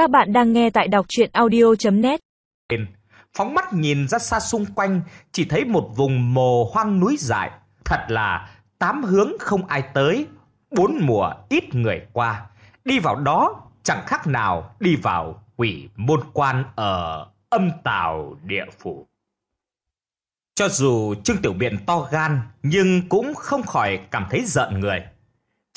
Các bạn đang nghe tại đọc chuyện audio.net Phóng mắt nhìn ra xa xung quanh, chỉ thấy một vùng mồ hoang núi dại. Thật là tám hướng không ai tới, bốn mùa ít người qua. Đi vào đó chẳng khác nào đi vào quỷ môn quan ở âm tào địa phủ. Cho dù Trương Tiểu Biện to gan, nhưng cũng không khỏi cảm thấy giận người.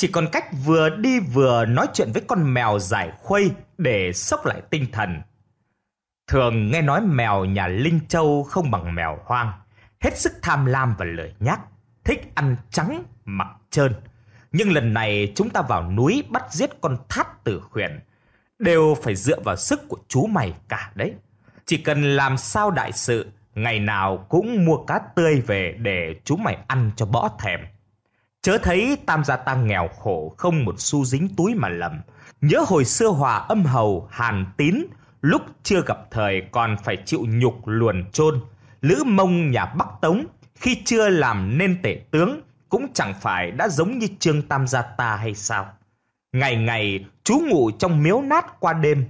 Chỉ còn cách vừa đi vừa nói chuyện với con mèo giải khuây để sốc lại tinh thần. Thường nghe nói mèo nhà Linh Châu không bằng mèo hoang, hết sức tham lam và lười nhác, thích ăn trắng mặc trơn. Nhưng lần này chúng ta vào núi bắt giết con thát tử khuyển, đều phải dựa vào sức của chú mày cả đấy. Chỉ cần làm sao đại sự, ngày nào cũng mua cá tươi về để chú mày ăn cho bỏ thèm. Chớ thấy tam gia tăng nghèo khổ không một xu dính túi mà lầm. Nhớ hồi xưa hòa âm hầu, hàn tín, lúc chưa gặp thời còn phải chịu nhục luồn chôn Lữ mông nhà Bắc Tống, khi chưa làm nên tể tướng, cũng chẳng phải đã giống như trương tam gia ta hay sao. Ngày ngày chú ngủ trong miếu nát qua đêm.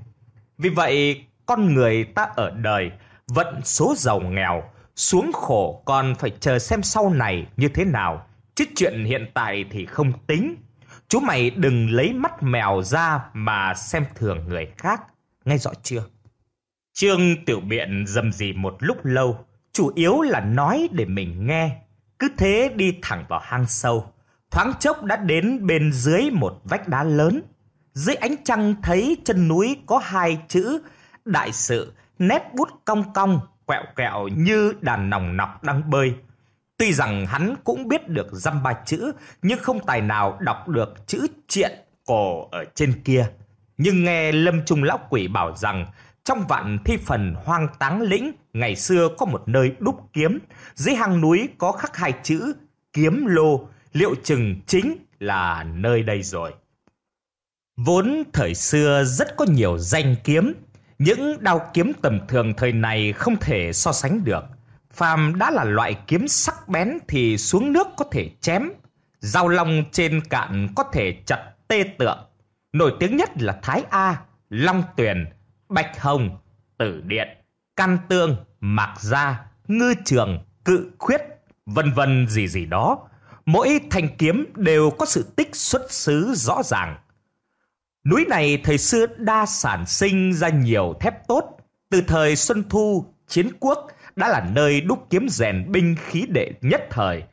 Vì vậy, con người ta ở đời, vận số giàu nghèo, xuống khổ còn phải chờ xem sau này như thế nào Chứ chuyện hiện tại thì không tính. Chú mày đừng lấy mắt mèo ra mà xem thường người khác. Nghe rõ chưa? Trương Tiểu Biện dầm gì một lúc lâu. Chủ yếu là nói để mình nghe. Cứ thế đi thẳng vào hang sâu. Thoáng chốc đã đến bên dưới một vách đá lớn. Dưới ánh trăng thấy chân núi có hai chữ đại sự, nét bút cong cong, quẹo quẹo như đàn nòng nọc đang bơi. Tuy rằng hắn cũng biết được dăm ba chữ, nhưng không tài nào đọc được chữ triện cổ ở trên kia. Nhưng nghe Lâm Trung Lão Quỷ bảo rằng trong vạn thi phần hoang táng lĩnh ngày xưa có một nơi đúc kiếm, dưới hang núi có khắc hai chữ kiếm lô, liệu chừng chính là nơi đây rồi. Vốn thời xưa rất có nhiều danh kiếm, những đao kiếm tầm thường thời này không thể so sánh được. Phàm đã là loại kiếm sắc bén thì xuống nước có thể chém, dao long trên cạn có thể chặt tê tượng. Nổi tiếng nhất là Thái A, Long Tuyền, Bạch Hồng, Tử Điện, Căn Tương, Mạc Gia, Ngư Trường, Cự Khuyết, vân vân gì gì đó. Mỗi thanh kiếm đều có sự tích xuất xứ rõ ràng. Núi này thời xưa đa sản sinh ra nhiều thép tốt. Từ thời Xuân Thu, Chiến Quốc đã là nơi đúc kiếm rèn binh khí đệ nhất thời.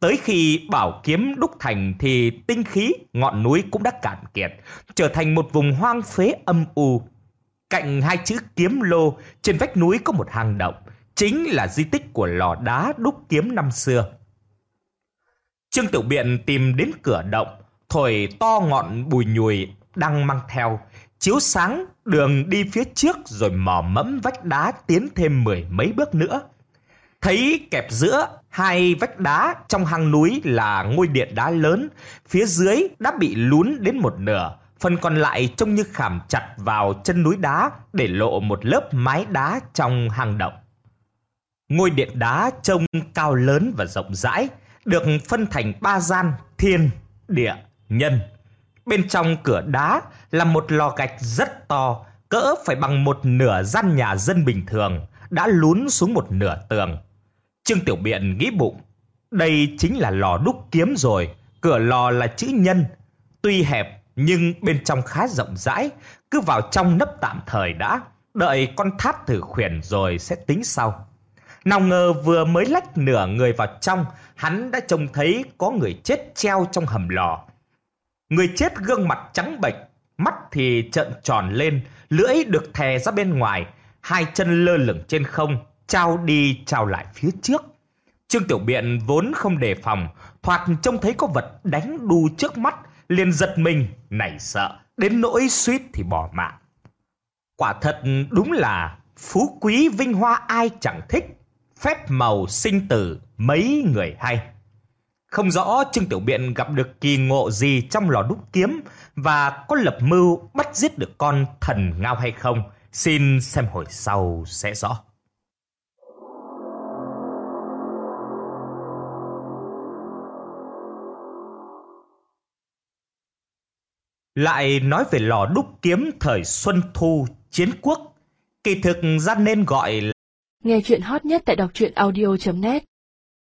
Tới khi bảo kiếm đúc thành thì tinh khí ngọn núi cũng đã cạn kiệt, trở thành một vùng hoang phế âm u. Cạnh hai chữ kiếm lô, trên vách núi có một hang động, chính là di tích của lò đá đúc kiếm năm xưa. Trương Tiểu Biện tìm đến cửa động, thổi to ngọn bùi nhùi đang mang theo, chiếu sáng đường đi phía trước rồi mò mẫm vách đá tiến thêm mười mấy bước nữa. Thấy kẹp giữa hai vách đá trong hang núi là ngôi điện đá lớn, phía dưới đã bị lún đến một nửa, phần còn lại trông như khảm chặt vào chân núi đá để lộ một lớp mái đá trong hang động. Ngôi điện đá trông cao lớn và rộng rãi, được phân thành ba gian thiên, địa, nhân. Bên trong cửa đá là một lò gạch rất to, cỡ phải bằng một nửa gian nhà dân bình thường, đã lún xuống một nửa tường. Trương Tiểu Biện nghĩ bụng, đây chính là lò đúc kiếm rồi, cửa lò là chữ nhân. Tuy hẹp nhưng bên trong khá rộng rãi, cứ vào trong nấp tạm thời đã, đợi con tháp thử khuyển rồi sẽ tính sau. Nào ngờ vừa mới lách nửa người vào trong, hắn đã trông thấy có người chết treo trong hầm lò. Người chết gương mặt trắng bệch, mắt thì trợn tròn lên, lưỡi được thè ra bên ngoài, hai chân lơ lửng trên không, trao đi trao lại phía trước. Trương Tiểu Biện vốn không đề phòng, thoạt trông thấy có vật đánh đu trước mắt, liền giật mình, nảy sợ, đến nỗi suýt thì bỏ mạng. Quả thật đúng là phú quý vinh hoa ai chẳng thích, phép màu sinh tử mấy người hay. Không rõ Trương Tiểu Biện gặp được kỳ ngộ gì trong lò đúc kiếm và có lập mưu bắt giết được con thần ngao hay không. Xin xem hồi sau sẽ rõ. lại nói về lò đúc kiếm thời Xuân Thu chiến quốc, kỳ thực ra nên gọi là Nghe chuyện hot nhất tại đọc truyện audio.net